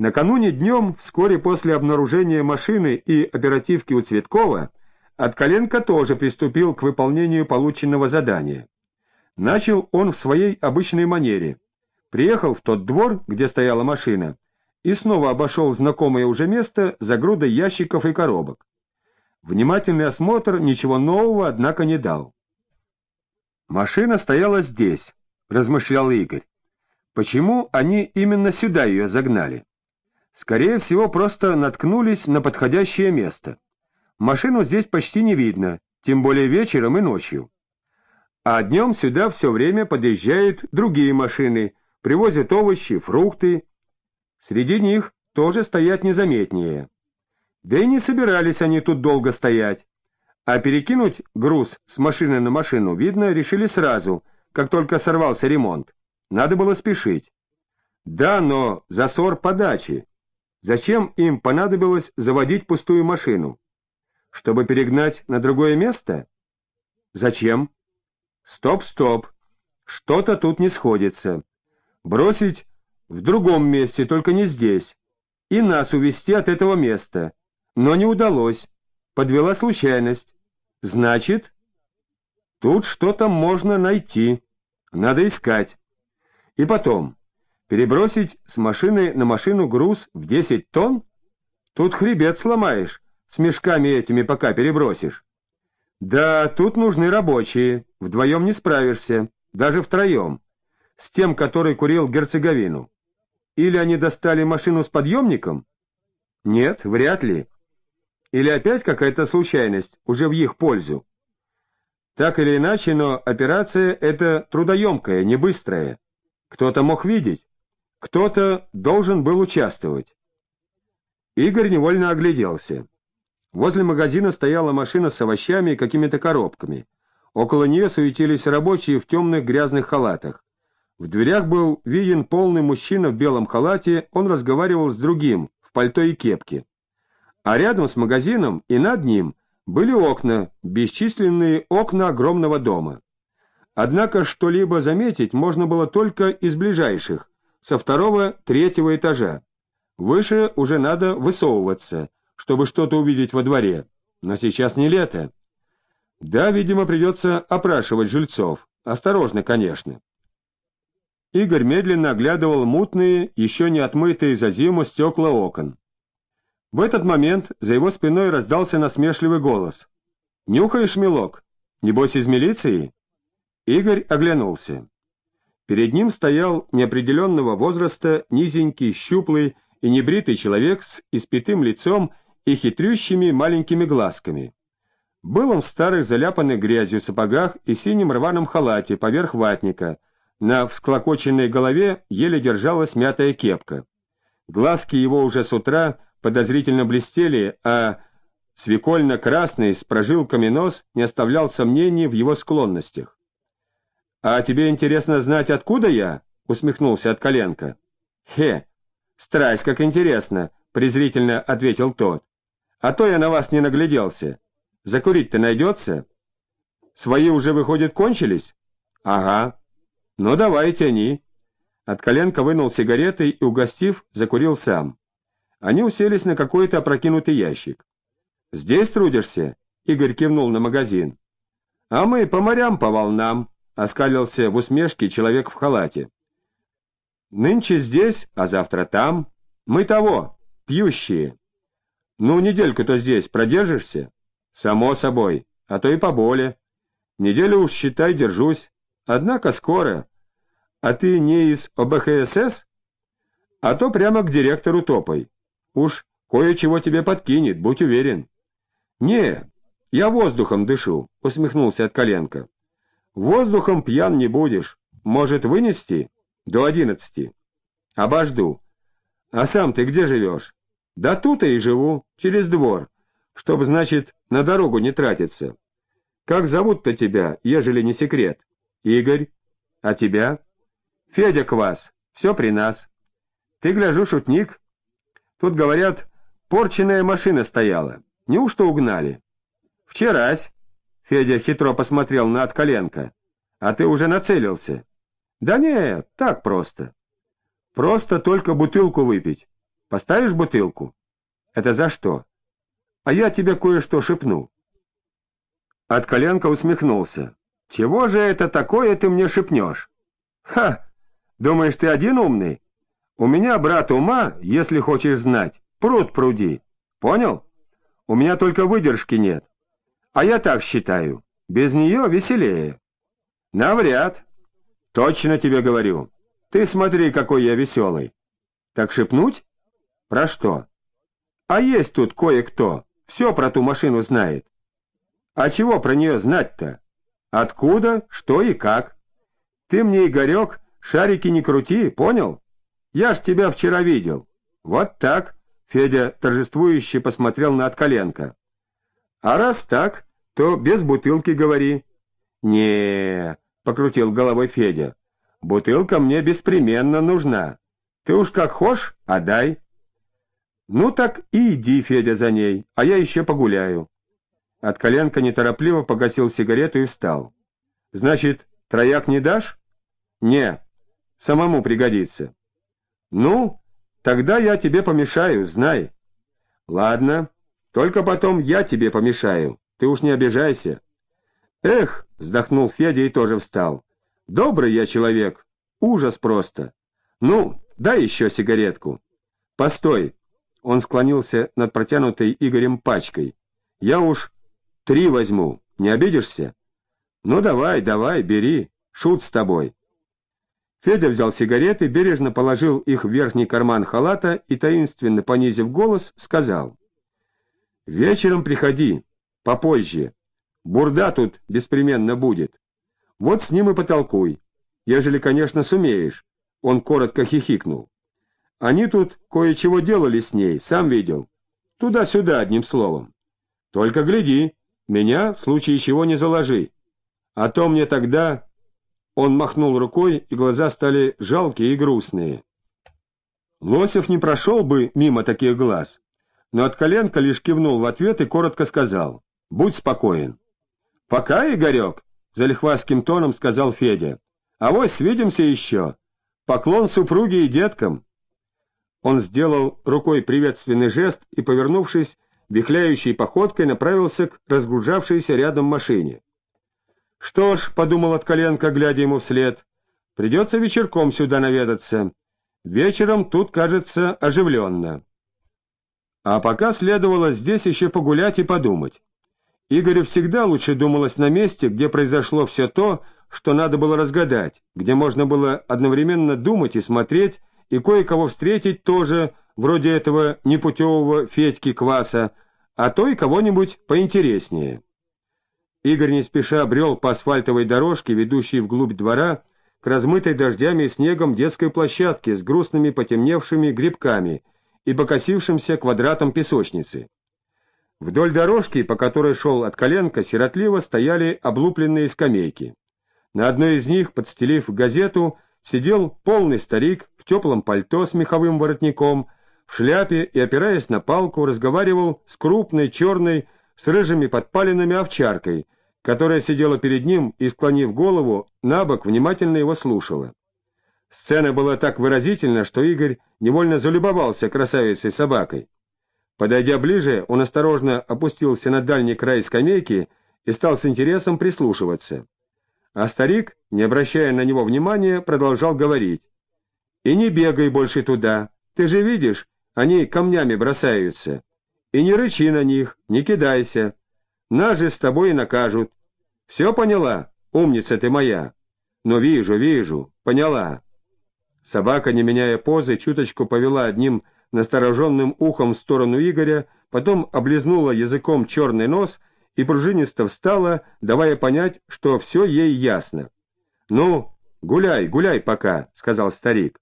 Накануне днем, вскоре после обнаружения машины и оперативки у Цветкова, Откаленко тоже приступил к выполнению полученного задания. Начал он в своей обычной манере. Приехал в тот двор, где стояла машина, и снова обошел знакомое уже место за грудой ящиков и коробок. Внимательный осмотр ничего нового, однако, не дал. «Машина стояла здесь», — размышлял Игорь. «Почему они именно сюда ее загнали? Скорее всего, просто наткнулись на подходящее место. Машину здесь почти не видно, тем более вечером и ночью. А днем сюда все время подъезжают другие машины, привозят овощи, фрукты. Среди них тоже стоят незаметнее. Да и не собирались они тут долго стоять. А перекинуть груз с машины на машину, видно, решили сразу, как только сорвался ремонт. Надо было спешить. Да, но засор подачи. Зачем им понадобилось заводить пустую машину? Чтобы перегнать на другое место? Зачем? Стоп, стоп. Что-то тут не сходится. Бросить в другом месте, только не здесь. И нас увести от этого места. Но не удалось. Подвела случайность. Значит, тут что-то можно найти. Надо искать. И потом, перебросить с машины на машину груз в 10 тонн? Тут хребет сломаешь, с мешками этими пока перебросишь. Да, тут нужны рабочие, вдвоем не справишься, даже втроем, с тем, который курил герцеговину. Или они достали машину с подъемником? Нет, вряд ли. Или опять какая-то случайность, уже в их пользу? Так или иначе, но операция эта трудоемкая, не быстрая. Кто-то мог видеть, кто-то должен был участвовать. Игорь невольно огляделся. Возле магазина стояла машина с овощами и какими-то коробками. Около нее суетились рабочие в темных грязных халатах. В дверях был виден полный мужчина в белом халате, он разговаривал с другим, в пальто и кепке а рядом с магазином и над ним были окна, бесчисленные окна огромного дома. Однако что-либо заметить можно было только из ближайших, со второго, третьего этажа. Выше уже надо высовываться, чтобы что-то увидеть во дворе, но сейчас не лето. Да, видимо, придется опрашивать жильцов, осторожно, конечно. Игорь медленно оглядывал мутные, еще не отмытые за зиму стекла окон. В этот момент за его спиной раздался насмешливый голос. «Нюхаешь, милок? Небось, из милиции?» Игорь оглянулся. Перед ним стоял неопределенного возраста низенький, щуплый и небритый человек с испятым лицом и хитрющими маленькими глазками. Был он в старых заляпанных грязью сапогах и синем рваном халате поверх ватника. На всклокоченной голове еле держалась мятая кепка. Глазки его уже с утра подозрительно блестели, а свекольно-красный с прожилками нос не оставлял сомнений в его склонностях. — А тебе интересно знать, откуда я? — усмехнулся от коленка. — Хе, страсть, как интересно, — презрительно ответил тот. — А то я на вас не нагляделся. Закурить-то найдется? Свои уже, выходит, кончились? — Ага. Ну, давай, тяни. От коленка вынул сигареты и, угостив, закурил сам. Они уселись на какой-то опрокинутый ящик. «Здесь трудишься?» — Игорь кивнул на магазин. «А мы по морям, по волнам», — оскалился в усмешке человек в халате. «Нынче здесь, а завтра там. Мы того, пьющие. Ну, недельку-то здесь продержишься?» «Само собой, а то и поболе. Неделю уж, считай, держусь. Однако скоро. А ты не из ОБХСС? А то прямо к директору топай. Уж кое-чего тебе подкинет, будь уверен. — Не, я воздухом дышу, — усмехнулся от коленка. — Воздухом пьян не будешь. Может, вынести? До одиннадцати. Обожду. А сам ты где живешь? Да тут и живу, через двор, чтоб, значит, на дорогу не тратиться. Как зовут-то тебя, ежели не секрет? Игорь. А тебя? Федя Квас. Все при нас. Ты, гляжу, шутник, Тут, говорят, порченная машина стояла. Неужто угнали? Вчерась. Федя хитро посмотрел на Отколенко. А ты уже нацелился? Да нет, так просто. Просто только бутылку выпить. Поставишь бутылку? Это за что? А я тебе кое-что шепну. От коленка усмехнулся. Чего же это такое ты мне шепнешь? Ха! Думаешь, ты один умный? У меня, брат, ума, если хочешь знать, пруд пруди. Понял? У меня только выдержки нет. А я так считаю. Без нее веселее. Навряд. Точно тебе говорю. Ты смотри, какой я веселый. Так шепнуть? Про что? А есть тут кое-кто. Все про ту машину знает. А чего про нее знать-то? Откуда, что и как? Ты мне, Игорек, шарики не крути, понял? Я ж тебя вчера видел. Вот так, Федя торжествующе посмотрел на Отколенко. А раз так, то без бутылки говори. не покрутил головой Федя. «Бутылка мне беспременно нужна. Ты уж как хошь, отдай». «Ну так и иди, Федя, за ней, а я еще погуляю». От коленка неторопливо погасил сигарету и встал. «Значит, трояк не дашь?» «Не, самому пригодится». «Ну, тогда я тебе помешаю, знай». «Ладно, только потом я тебе помешаю, ты уж не обижайся». «Эх!» — вздохнул Федя и тоже встал. «Добрый я человек, ужас просто. Ну, дай еще сигаретку». «Постой!» Он склонился над протянутой Игорем пачкой. «Я уж три возьму, не обидишься?» «Ну давай, давай, бери, шут с тобой». Федя взял сигареты, бережно положил их в верхний карман халата и, таинственно понизив голос, сказал. «Вечером приходи, попозже. Бурда тут беспременно будет. Вот с ним и потолкуй, ежели, конечно, сумеешь». Он коротко хихикнул. Они тут кое-чего делали с ней, сам видел. Туда-сюда, одним словом. Только гляди, меня в случае чего не заложи. А то мне тогда...» Он махнул рукой, и глаза стали жалкие и грустные. Лосев не прошел бы мимо таких глаз, но от коленка лишь кивнул в ответ и коротко сказал «Будь спокоен». «Пока, Игорек», — залихвастским тоном сказал Федя, — «авось свидимся еще. Поклон супруге и деткам». Он сделал рукой приветственный жест и, повернувшись, вихляющей походкой направился к разгружавшейся рядом машине. «Что ж», — подумал Откаленко, глядя ему вслед, — «придется вечерком сюда наведаться. Вечером тут, кажется, оживленно». А пока следовало здесь еще погулять и подумать. Игорю всегда лучше думалось на месте, где произошло все то, что надо было разгадать, где можно было одновременно думать и смотреть, и кое-кого встретить тоже, вроде этого непутевого Федьки Кваса, а то и кого-нибудь поинтереснее. Игорь не спеша брел по асфальтовой дорожке, ведущей вглубь двора, к размытой дождями и снегом детской площадке с грустными потемневшими грибками и покосившимся квадратом песочницы. Вдоль дорожки, по которой шел от коленка, сиротливо стояли облупленные скамейки. На одной из них, подстелив газету, сидел полный старик в теплом пальто с меховым воротником, в шляпе и, опираясь на палку, разговаривал с крупной, черной, с рыжими подпалинами овчаркой, которая сидела перед ним и, склонив голову, на бок внимательно его слушала. Сцена была так выразительна, что Игорь невольно залюбовался красавицей собакой. Подойдя ближе, он осторожно опустился на дальний край скамейки и стал с интересом прислушиваться. А старик, не обращая на него внимания, продолжал говорить. «И не бегай больше туда, ты же видишь, они камнями бросаются. И не рычи на них, не кидайся. Нас же с тобой и накажут. Все поняла, умница ты моя? Ну, вижу, вижу, поняла». Собака, не меняя позы, чуточку повела одним настороженным ухом в сторону Игоря, потом облизнула языком черный нос и пружинисто встала, давая понять, что все ей ясно. — Ну, гуляй, гуляй пока, — сказал старик.